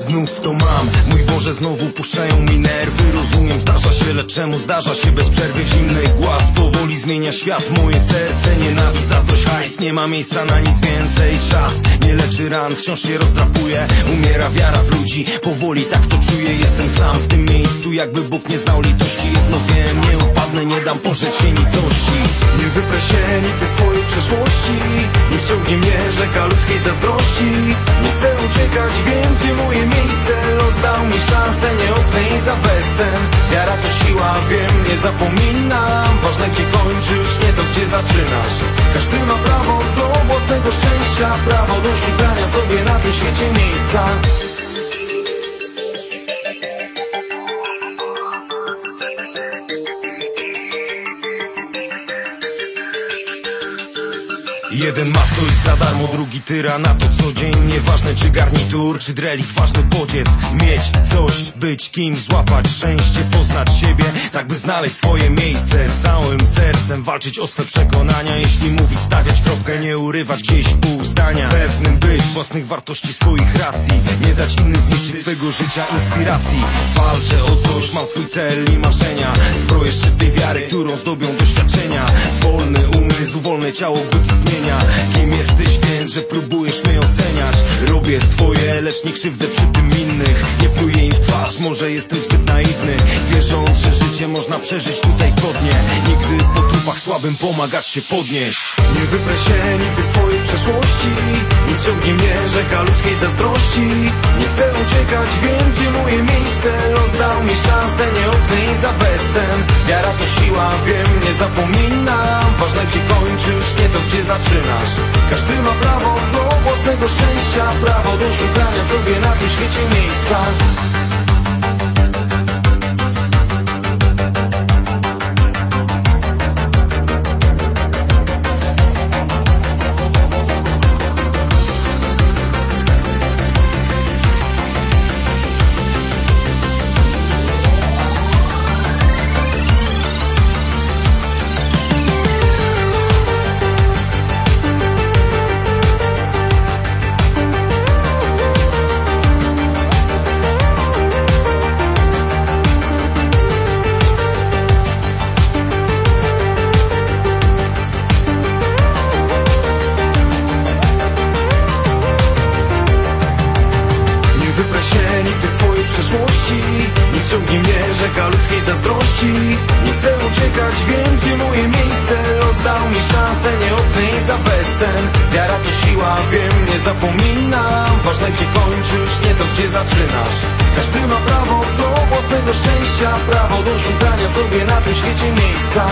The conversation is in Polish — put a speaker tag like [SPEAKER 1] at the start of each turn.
[SPEAKER 1] znów to mam. Mój Boże, znowu puszczają mi nerwy. Rozumiem, zdarza się, lecz czemu zdarza się bez przerwy Zimny głaz? Powoli zmienia świat Moje serce. Nienawiść, zazdrość, hajs. Nie ma miejsca na nic więcej. Czas nie leczy ran, wciąż się rozdrapuje. Umiera wiara w ludzi, powoli tak to czuję. Jestem sam w tym miejscu, jakby Bóg nie znał litości. Jedno wiem, nie upadnę, nie dam porzeć się nicości. Nie wyprę się nigdy swojej przeszłości Nie wciągnie mnie rzeka ludzkiej zazdrości. Nie chcę uciekać, wiem gdzie moje miejsce. Los dał mi szansę, nie za bezsen Wiara to siła, wiem, nie zapominam. Ważne gdzie kończysz, nie to gdzie zaczynasz. Każdy ma prawo do własnego szczęścia Prawo do szukania sobie na tym świecie miejsca Jeden ma coś za darmo, drugi tyra na to co dzień. Nieważne czy garnitur, czy drelik, ważny bodziec. Mieć coś, być kim, złapać szczęście, poznać siebie. Tak by znaleźć swoje miejsce Całym sercem walczyć o swe przekonania. Jeśli mówić, stawiać kropkę, nie urywać gdzieś pół zdania Pewnym być własnych wartości, swoich racji. Nie dać innym zniszczyć swego życia, inspiracji. Walczę o coś, mam swój cel i marzenia. Zbroję z czystej wiary, którą zdobią doświadczenia Wolne ciało, gdy istnienia Kim jesteś więc, że próbujesz mnie oceniać? Robię swoje, lecz nie krzywdzę przy tym innych. Nie pluję im w twarz, może jestem zbyt naiwny. Wierząc, że życie można przeżyć tutaj godnie Nigdy po trupach słabym pomagać się podnieść. Nie wyprę się nigdy swojej przeszłości. Nie wciągnie mnie rzeka ludzkiej zazdrości. Nie chcę uciekać, wiem gdzie moje miejsce. Los dał mi szansę, nie oknę za bezsen Wiara to siła, wiem, nie zapominam Ważne gdzie kończysz, nie to gdzie zaczynasz. Każdy ma prawo do własnego szczęścia Prawo do szukania sobie na tym świecie miejsca przeszłości. Nie wciągnie mnie rzeka ludzkiej zazdrości. Nie chcę uciekać, wiem gdzie moje miejsce. Los dał mi szansę, nie opnij za bezcen. Wiara to siła, wiem, nie zapominam. Ważne gdzie kończysz, nie to gdzie zaczynasz. Każdy ma prawo do własnego szczęścia Prawo do szukania sobie na tym świecie miejsca